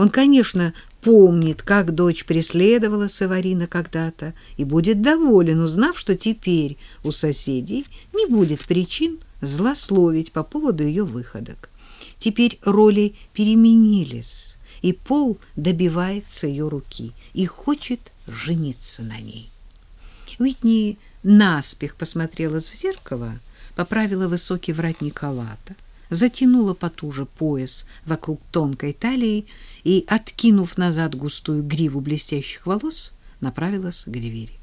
Он, конечно, помнит, как дочь преследовала Саварина когда-то, и будет доволен, узнав, что теперь у соседей не будет причин злословить по поводу ее выходок. Теперь роли переменились, и Пол добивается ее руки и хочет жениться на ней. Уитни наспех посмотрела в зеркало, поправила высокий воротник халата, затянула потуже пояс вокруг тонкой талии и, откинув назад густую гриву блестящих волос, направилась к двери.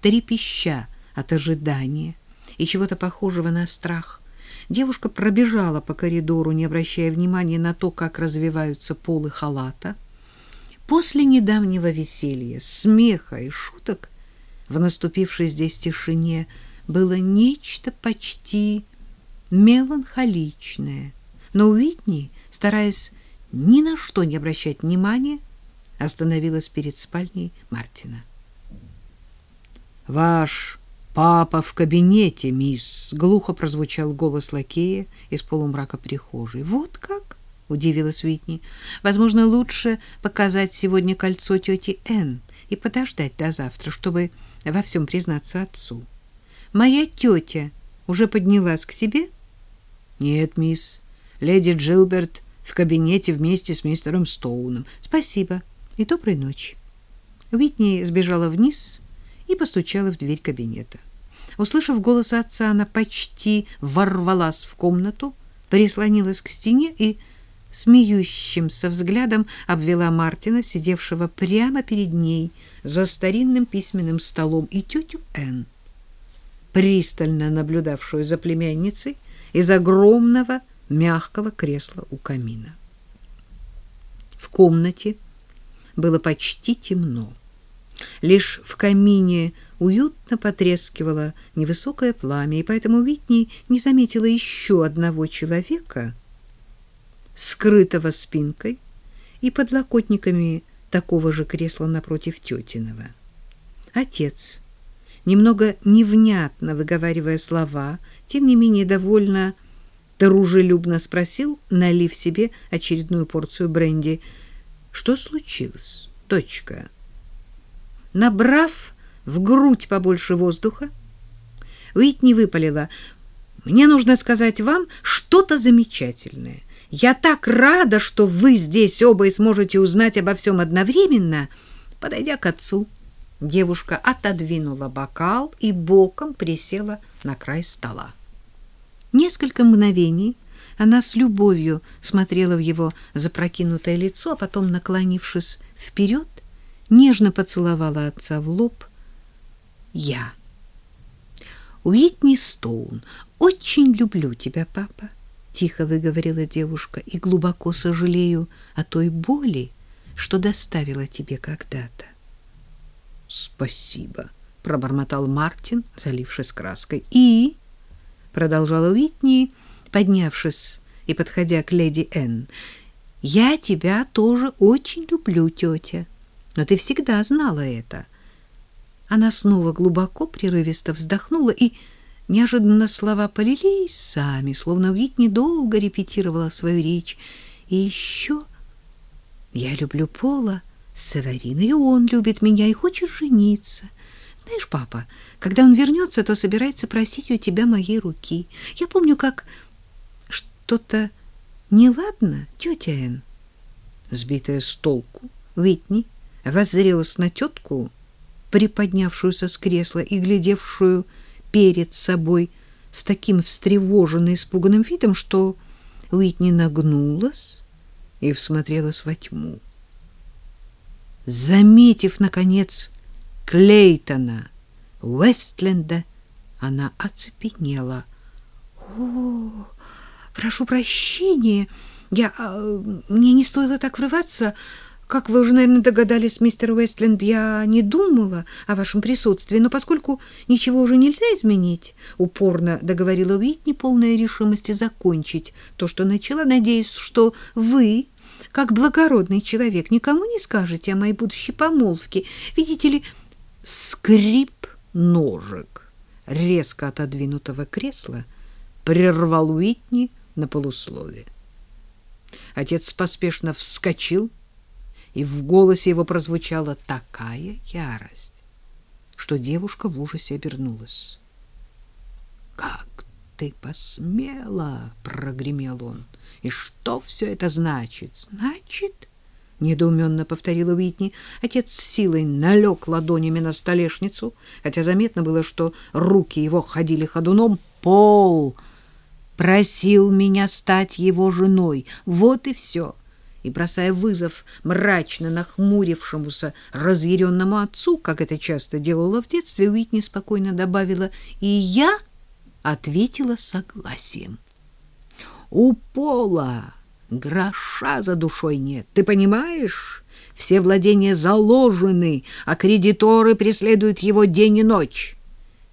Трепеща от ожидания и чего-то похожего на страх, девушка пробежала по коридору, не обращая внимания на то, как развиваются полы халата. После недавнего веселья, смеха и шуток в наступившей здесь тишине было нечто почти меланхоличное. Но Уитни, стараясь ни на что не обращать внимания, остановилась перед спальней Мартина. «Ваш папа в кабинете, мисс!» — глухо прозвучал голос лакея из полумрака прихожей. «Вот как?» — удивилась Уитни. «Возможно, лучше показать сегодня кольцо тети Энн и подождать до завтра, чтобы во всем признаться отцу. Моя тетя уже поднялась к тебе?» «Нет, мисс. Леди Джилберт в кабинете вместе с мистером Стоуном. Спасибо и доброй ночи». Уитни сбежала вниз и постучала в дверь кабинета. Услышав голос отца, она почти ворвалась в комнату, прислонилась к стене и смеющимся взглядом обвела Мартина, сидевшего прямо перед ней за старинным письменным столом, и тетю Энн, пристально наблюдавшую за племянницей из огромного мягкого кресла у камина. В комнате было почти темно. Лишь в камине уютно потрескивало невысокое пламя, и поэтому Витни не заметила еще одного человека, скрытого спинкой и подлокотниками такого же кресла напротив тетиного. Отец, немного невнятно выговаривая слова, тем не менее довольно дружелюбно спросил, налив себе очередную порцию бренди, «Что случилось, дочка?» Набрав в грудь побольше воздуха, Уитни выпалила, «Мне нужно сказать вам что-то замечательное. Я так рада, что вы здесь оба и сможете узнать обо всем одновременно». Подойдя к отцу, девушка отодвинула бокал и боком присела на край стола. Несколько мгновений она с любовью смотрела в его запрокинутое лицо, а потом, наклонившись вперед, нежно поцеловала отца в лоб. «Я, Уитни Стоун, очень люблю тебя, папа», — тихо выговорила девушка, «и глубоко сожалею о той боли, что доставила тебе когда-то». «Спасибо», — пробормотал Мартин, залившись краской. «И...» — продолжала Уитни, поднявшись и подходя к леди Энн. «Я тебя тоже очень люблю, тетя» но ты всегда знала это. Она снова глубоко, прерывисто вздохнула, и неожиданно слова полились сами, словно Витни долго репетировала свою речь. И еще я люблю Пола Северина, и он любит меня и хочет жениться. Знаешь, папа, когда он вернется, то собирается просить у тебя моей руки. Я помню, как что-то неладно, тетя Энн. Сбитая с толку, Витни воззрелась на тетку, приподнявшуюся с кресла и глядевшую перед собой с таким встревоженным, испуганным видом, что Уитни нагнулась и всмотрелась во тьму. Заметив, наконец, Клейтона Уэстленда, она оцепенела. — О, прошу прощения, я... А, мне не стоило так врываться... Как вы уже, наверное, догадались, мистер Уэстленд, я не думала о вашем присутствии, но поскольку ничего уже нельзя изменить, упорно договорила Уитни, полная решимости закончить то, что начала, надеюсь, что вы, как благородный человек, никому не скажете о моей будущей помолвке. Видите ли, скрип ножек резко отодвинутого кресла прервал Уитни на полусловие. Отец поспешно вскочил, и в голосе его прозвучала такая ярость, что девушка в ужасе обернулась. «Как ты посмела!» — прогремел он. «И что все это значит?» «Значит...» — недоуменно повторила Уитни. Отец с силой налег ладонями на столешницу, хотя заметно было, что руки его ходили ходуном. «Пол!» просил меня стать его женой. Вот и все. И, бросая вызов мрачно нахмурившемуся разъяренному отцу, как это часто делала в детстве, Уитни спокойно добавила «И я...» ответила согласием. «У Пола гроша за душой нет, ты понимаешь? Все владения заложены, а кредиторы преследуют его день и ночь».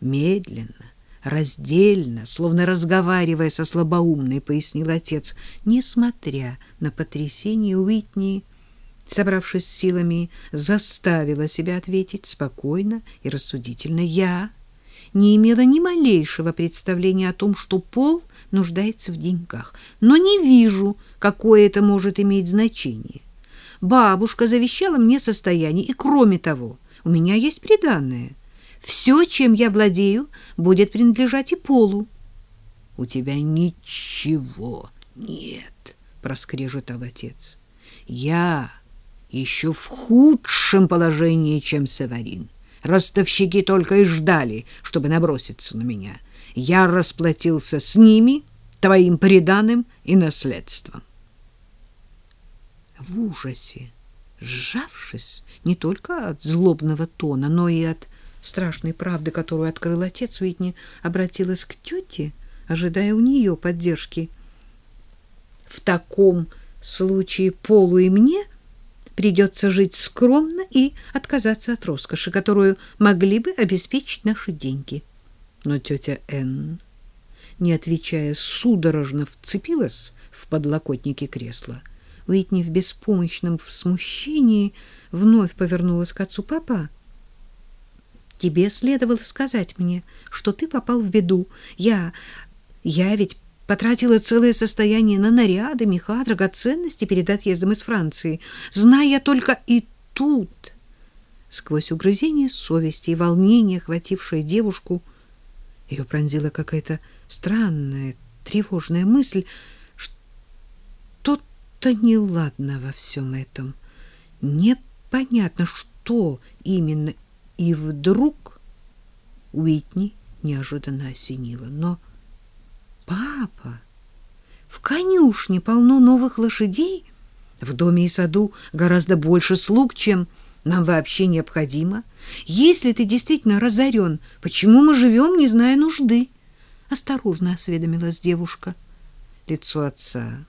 Медленно, раздельно, словно разговаривая со слабоумной, пояснил отец. Несмотря на потрясение, Уитни, собравшись с силами, заставила себя ответить спокойно и рассудительно. «Я не имела ни малейшего представления о том, что Пол нуждается в деньгах, но не вижу, какое это может иметь значение. Бабушка завещала мне состояние, и, кроме того, у меня есть приданное — все, чем я владею, будет принадлежать и Полу. — У тебя ничего нет, — проскрежетал отец. — Я еще в худшем положении, чем Саварин. Ростовщики только и ждали, чтобы наброситься на меня. Я расплатился с ними, твоим приданым и наследством. В ужасе, сжавшись не только от злобного тона, но и от страшной правды, которую открыл отец, Уитни обратилась к тете, ожидая у нее поддержки. В таком случае Полу и мне придется жить скромно и отказаться от роскоши, которую могли бы обеспечить наши деньги. Но тетя Энн, не отвечая, судорожно вцепилась в подлокотники кресла. Уитни в беспомощном смущении вновь повернулась к отцу. «Папа!» Тебе следовало сказать мне, что ты попал в беду. Я... я ведь потратила целое состояние на наряды, меха, драгоценности перед отъездом из Франции, зная только и тут... Сквозь угрызение совести и волнение, охватившее девушку, ее пронзила какая-то странная, тревожная мысль, что-то неладно во всем этом. Непонятно, что именно и вдруг Уитни неожиданно осенило. Но, папа, в конюшне полно новых лошадей, в доме и саду гораздо больше слуг, чем нам вообще необходимо. Если ты действительно разорен, почему мы живем, не зная нужды? Осторожно осведомилась девушка. Лицо отца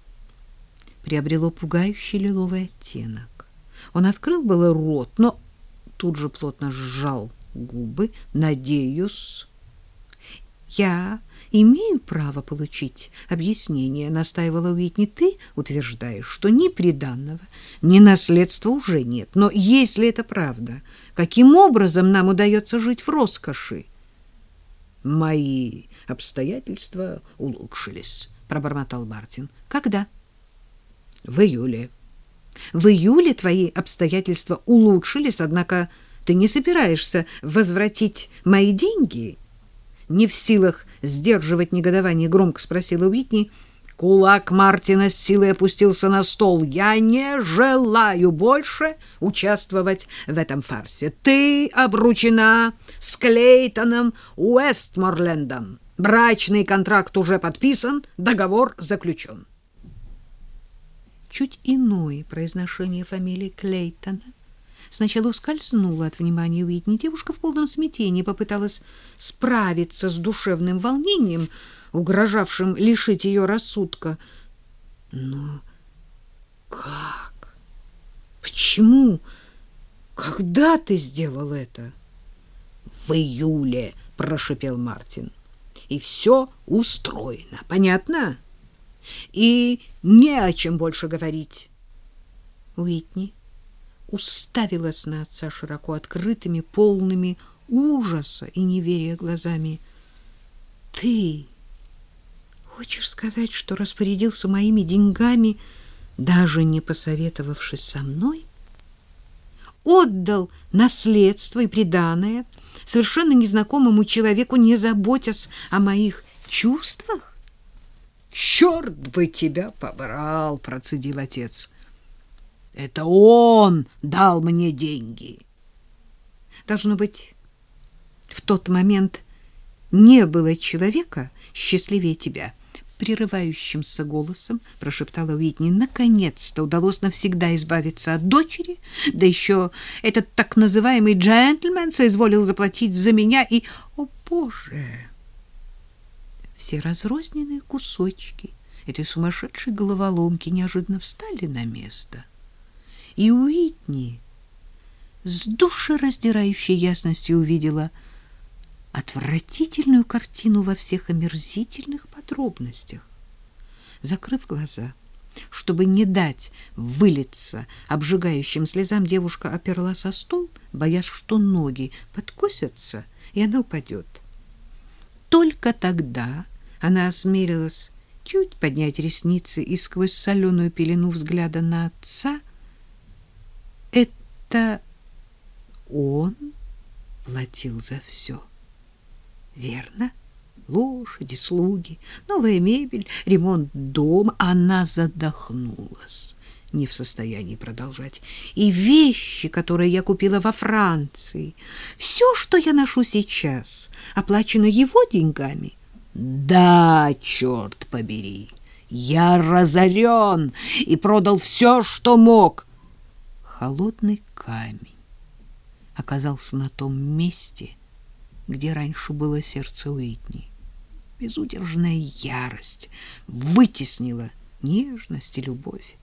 приобрело пугающий лиловый оттенок. Он открыл было рот, но тут же плотно сжал губы. «Надеюсь, я имею право получить объяснение», — настаивала Уитни. «Ты утверждаешь, что ни приданного, ни наследства уже нет. Но если это правда, каким образом нам удается жить в роскоши?» «Мои обстоятельства улучшились», — пробормотал Мартин. «Когда?» «В июле». В июле твои обстоятельства улучшились, однако ты не собираешься возвратить мои деньги? Не в силах сдерживать негодование, громко спросила Уитни. Кулак Мартина с силой опустился на стол. Я не желаю больше участвовать в этом фарсе. Ты обручена с Клейтоном Уэстморлендом. Брачный контракт уже подписан, договор заключен чуть иное произношение фамилии Клейтона сначала ускользнуло от внимания Уитни. Девушка в полном смятении попыталась справиться с душевным волнением, угрожавшим лишить ее рассудка. Но как? Почему? Когда ты сделал это? В июле, прошипел Мартин. И все устроено. Понятно? и не о чем больше говорить. Уитни уставилась на отца широко открытыми, полными ужаса и неверия глазами. Ты хочешь сказать, что распорядился моими деньгами даже не посоветовавшись со мной, отдал наследство и приданое совершенно незнакомому человеку, не заботясь о моих чувствах? Черт бы тебя побрал, процедил отец. Это он дал мне деньги. Должно быть, в тот момент не было человека счастливее тебя прерывающимся голосом прошептала Уитни. Наконец-то удалось навсегда избавиться от дочери, да еще этот так называемый джентльмен соизволил заплатить за меня и... О, Боже! Все разрозненные кусочки этой сумасшедшей головоломки неожиданно встали на место. И Уитни с душераздирающей ясностью увидела — отвратительную картину во всех омерзительных подробностях. Закрыв глаза, чтобы не дать вылиться обжигающим слезам, девушка оперлась со стол, боясь, что ноги подкосятся, и она упадет. Только тогда она осмелилась чуть поднять ресницы и сквозь соленую пелену взгляда на отца это он платил за все. Верно? Лошади, слуги, новая мебель, ремонт дома. Она задохнулась, не в состоянии продолжать. И вещи, которые я купила во Франции, все, что я ношу сейчас, оплачено его деньгами. Да, черт побери, я разорен и продал все, что мог. Холодный камень оказался на том месте, где раньше было сердце Уитни. Безудержная ярость вытеснила нежность и любовь.